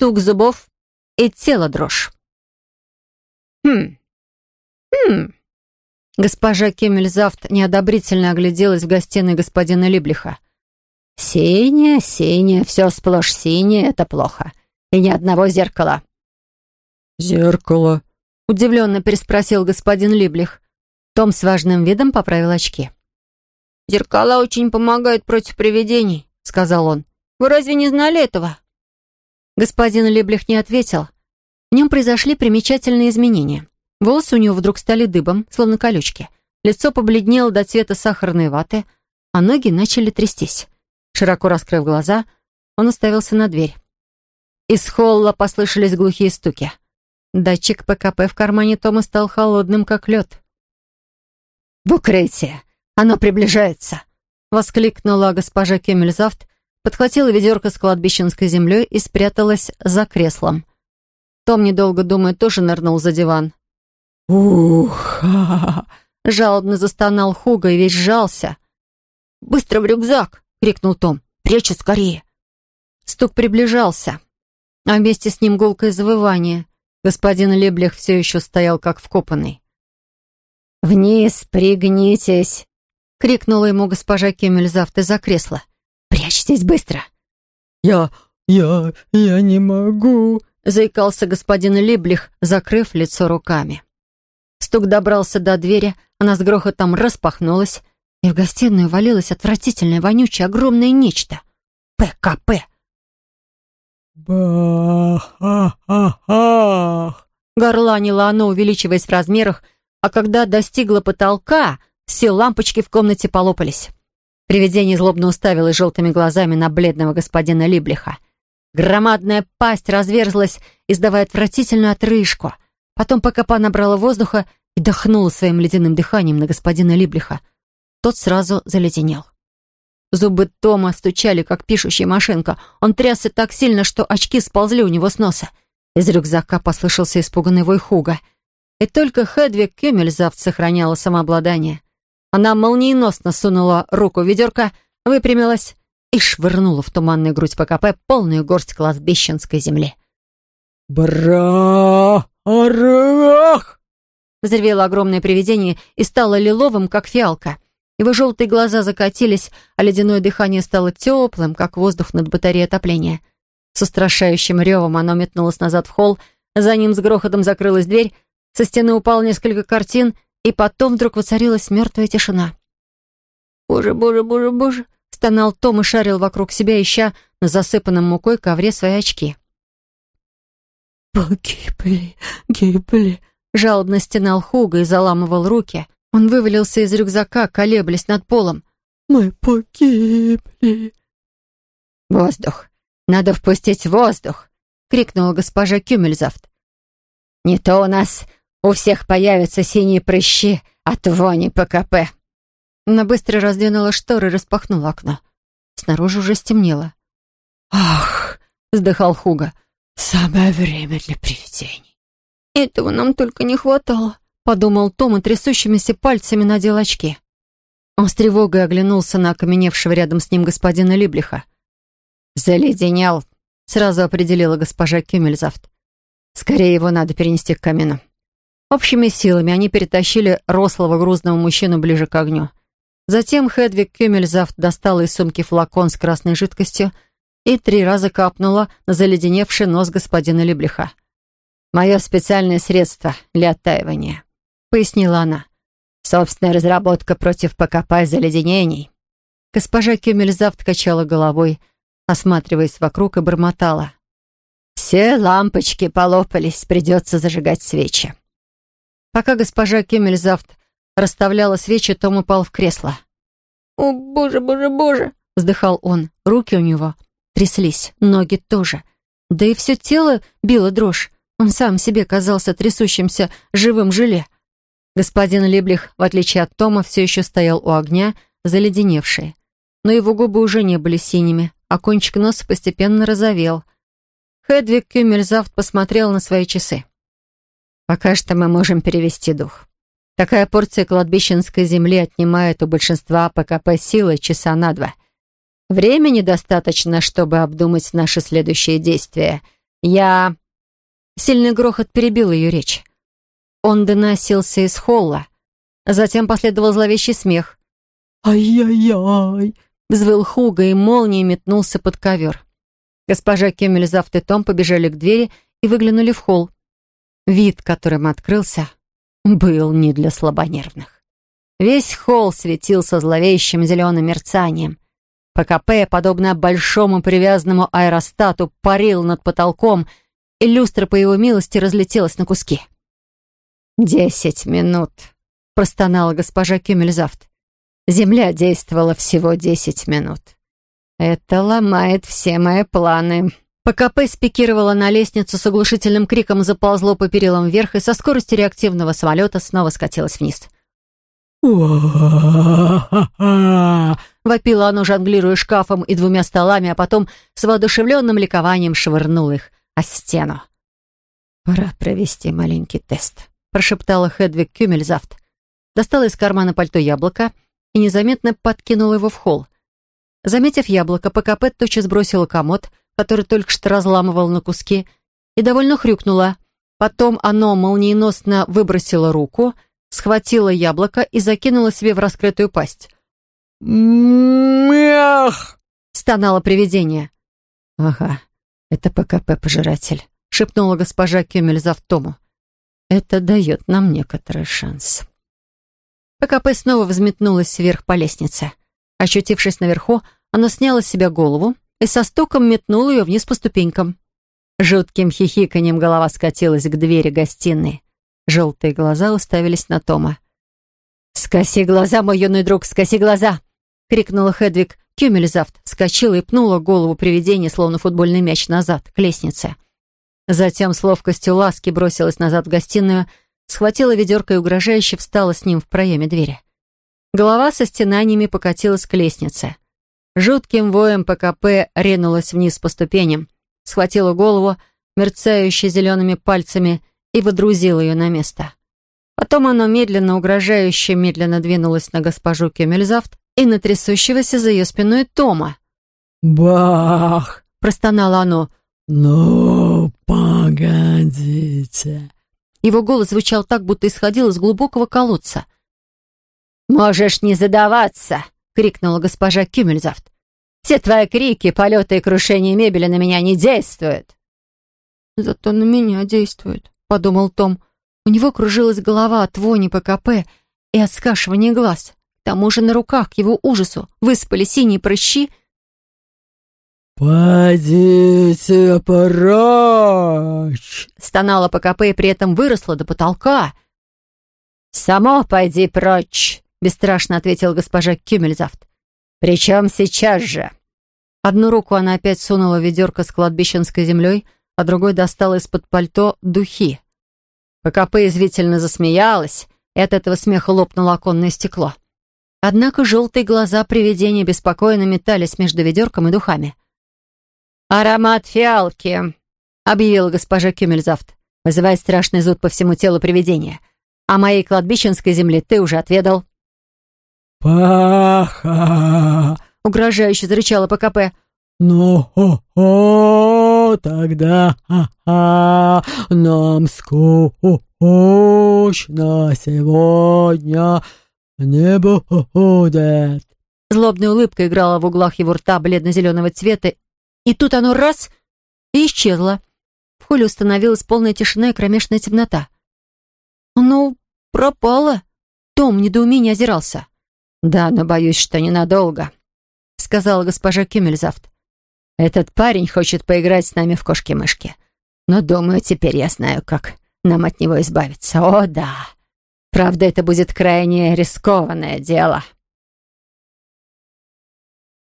стук зубов и тело дрожь. «Хм, хм...» Госпожа Кемельзавт неодобрительно огляделась в гостиной господина Либлиха. «Синее, синее, все сплошь синее — это плохо. И ни одного зеркала». «Зеркало?» — удивленно переспросил господин Либлих. Том с важным видом поправил очки. «Зеркала очень помогают против привидений», — сказал он. «Вы разве не знали этого?» Господин Либлих не ответил. В нем произошли примечательные изменения. Волосы у него вдруг стали дыбом, словно колючки. Лицо побледнело до цвета сахарной ваты, а ноги начали трястись. Широко раскрыв глаза, он уставился на дверь. Из холла послышались глухие стуки. Датчик ПКП в кармане Тома стал холодным, как лед. «В укрытие! Оно приближается!» — воскликнула госпожа Кемельзавт, подхватила ведерко с кладбищенской землей и спряталась за креслом. Том, недолго думая, тоже нырнул за диван. «Ух!» — жалобно застонал Хуга и весь сжался. «Быстро в рюкзак!» — крикнул Том. «Прячься скорее!» Стук приближался, а вместе с ним гулкое завывание. Господин Леблих все еще стоял как вкопанный. «Вниз пригнитесь!» — крикнула ему госпожа Кемельзавт из-за кресла. «Прячьтесь быстро!» «Я... я... я не могу!» — заикался господин Леблих, закрыв лицо руками. Стук добрался до двери, она с грохотом распахнулась, и в гостиную валилось отвратительное, вонючее, огромное нечто. ПКП. «Бах-ах-ах!» Горланило оно, увеличиваясь в размерах, а когда достигло потолка, все лампочки в комнате полопались. Привидение злобно уставилось желтыми глазами на бледного господина Либлиха. Громадная пасть разверзлась, издавая отвратительную отрыжку. Потом ПКП набрала воздуха и дохнула своим ледяным дыханием на господина Либлиха. Тот сразу заледенел. Зубы Тома стучали, как пишущая машинка. Он трясся так сильно, что очки сползли у него с носа. Из рюкзака послышался испуганный вой Хуга. И только Хедвиг Кюмельзавт сохраняла самообладание. Она молниеносно сунула руку в ведерко, выпрямилась и швырнула в туманную грудь ПКП полную горсть кладбищенской земли. «Бра-арах!» Взревело огромное привидение и стало лиловым, как фиалка. Его желтые глаза закатились, а ледяное дыхание стало теплым, как воздух над батареей отопления. С устрашающим ревом оно метнулось назад в холл, за ним с грохотом закрылась дверь, со стены упало несколько картин, и потом вдруг воцарилась мертвая тишина. «Боже, боже, боже, боже!» — стонал Том и шарил вокруг себя, ища на засыпанном мукой ковре свои очки. «Погибли, гибли!» — жалобно стенал Хуга и заламывал руки. Он вывалился из рюкзака, колеблясь над полом. «Мы погибли!» «Воздух! Надо впустить воздух!» — крикнула госпожа Кюмельзавт. «Не то у нас у всех появятся синие прыщи от вони ПКП». Она быстро раздвинула шторы и распахнула окно. Снаружи уже стемнело. «Ах!» — вздыхал Хуга. «Самое время для привидений». «Этого нам только не хватало», — подумал Том и трясущимися пальцами надел очки. Он с тревогой оглянулся на окаменевшего рядом с ним господина Либлиха. «Заледенел», — сразу определила госпожа Кюмельзавт. «Скорее его надо перенести к камину». Общими силами они перетащили рослого грузного мужчину ближе к огню. Затем Хедвиг Кюмельзавт достала из сумки флакон с красной жидкостью и три раза капнула на заледеневший нос господина Либлиха. «Мое специальное средство для оттаивания», — пояснила она. «Собственная разработка против ПКП заледенений». Госпожа Кюмельзавт качала головой, осматриваясь вокруг и бормотала. «Все лампочки полопались, придется зажигать свечи». Пока госпожа Кюмельзавт расставляла свечи, Том упал в кресло. «О, боже, боже, боже!» — вздыхал он. Руки у него тряслись, ноги тоже. Да и все тело било дрожь. Он сам себе казался трясущимся живым желе. Господин Либлих, в отличие от Тома, все еще стоял у огня, заледеневший. Но его губы уже не были синими, а кончик носа постепенно розовел. Хедвиг Кюмельзавт посмотрел на свои часы. «Пока что мы можем перевести дух. Такая порция кладбищенской земли отнимает у большинства ПКП силы часа на два. Времени достаточно, чтобы обдумать наши следующие действия Я...» Сильный грохот перебил ее речь. Он доносился из холла. Затем последовал зловещий смех. «Ай-яй-яй!» — взвыл Хуга и молнией метнулся под ковер. Госпожа Кемельзавт и Том побежали к двери и выглянули в холл. Вид, которым открылся, был не для слабонервных. Весь холл светился зловещим зеленым мерцанием. ПКП, подобно большому привязанному аэростату, парил над потолком, и люстра по его милости разлетелась на куски. «Десять минут», — простонала госпожа Кюмельзавт. «Земля действовала всего десять минут. Это ломает все мои планы». ПКП спикировала на лестницу с оглушительным криком, заползло по перилам вверх и со скоростью реактивного самолета снова скатилась вниз. Вопило оно, жонглируя шкафом и двумя столами, а потом с воодушевленным ликованием швырнуло их о стену. «Пора провести маленький тест», — прошептала Хедвиг Кюмельзавт. Достала из кармана пальто яблоко и незаметно подкинула его в холл. Заметив яблоко, ПКП тотчас бросила комод, который только что разламывал на куски, и довольно хрюкнула. Потом оно молниеносно выбросило руку, схватило яблоко и закинуло себе в раскрытую пасть. «Мях!» — стонало привидение. «Ага, это ПКП-пожиратель», — шепнула госпожа Кюмельзав Тому. «Это дает нам некоторый шанс». ПКП снова взметнулась вверх по лестнице. Ощутившись наверху, она сняла с себя голову, и со стуком метнул ее вниз по ступенькам. Жутким хихиканьем голова скатилась к двери гостиной. Желтые глаза уставились на Тома. «Скоси глаза, мой юный друг, скоси глаза!» — крикнула Хедвиг. Кюмельзавт вскочила и пнула голову привидения, словно футбольный мяч, назад, к лестнице. Затем с ловкостью ласки бросилась назад в гостиную, схватила ведерко и угрожающе встала с ним в проеме двери. Голова со стенаниями покатилась к лестнице. Жутким воем ПКП ринулась вниз по ступеням, схватила голову, мерцающей зелеными пальцами, и водрузила ее на место. Потом оно медленно, угрожающе, медленно двинулось на госпожу Кемельзавт и на трясущегося за ее спиной Тома. «Бах!» — простонало оно. «Ну, погодите!» Его голос звучал так, будто исходил из глубокого колодца. «Можешь не задаваться!» — крикнула госпожа Кюмельзавт. «Все твои крики, полеты и крушение мебели на меня не действуют!» «Зато на меня действует», — подумал Том. У него кружилась голова от вони ПКП и от скашивания глаз. К тому же на руках к его ужасу выспали синие прыщи. «Пойдите прочь!» — стонала ПКП и при этом выросла до потолка. «Само пойди прочь!» — бесстрашно ответила госпожа Кюмельзавт. «Причем сейчас же». Одну руку она опять сунула в ведерко с кладбищенской землей, а другой достала из-под пальто духи. ПКП извительно засмеялась, и от этого смеха лопнуло оконное стекло. Однако желтые глаза привидения беспокойно метались между ведерком и духами. «Аромат фиалки», — объявила госпожа Кюмельзавт, вызывает страшный зуд по всему телу привидения. «О моей кладбищенской земле ты уже отведал». «Паха!» — угрожающе зарычала ПКП. «Ну, о, о, тогда ха-ха, нам скучно сегодня не будет». Злобная улыбка играла в углах его рта бледно-зеленого цвета, и тут оно раз — и исчезло. В холле установилась полная тишина и кромешная темнота. «Оно пропало?» Том в недоумении озирался. «Да, но боюсь, что ненадолго», — сказала госпожа Кюмельзавт. «Этот парень хочет поиграть с нами в кошки-мышки. Но, думаю, теперь я знаю, как нам от него избавиться. О, да. Правда, это будет крайне рискованное дело».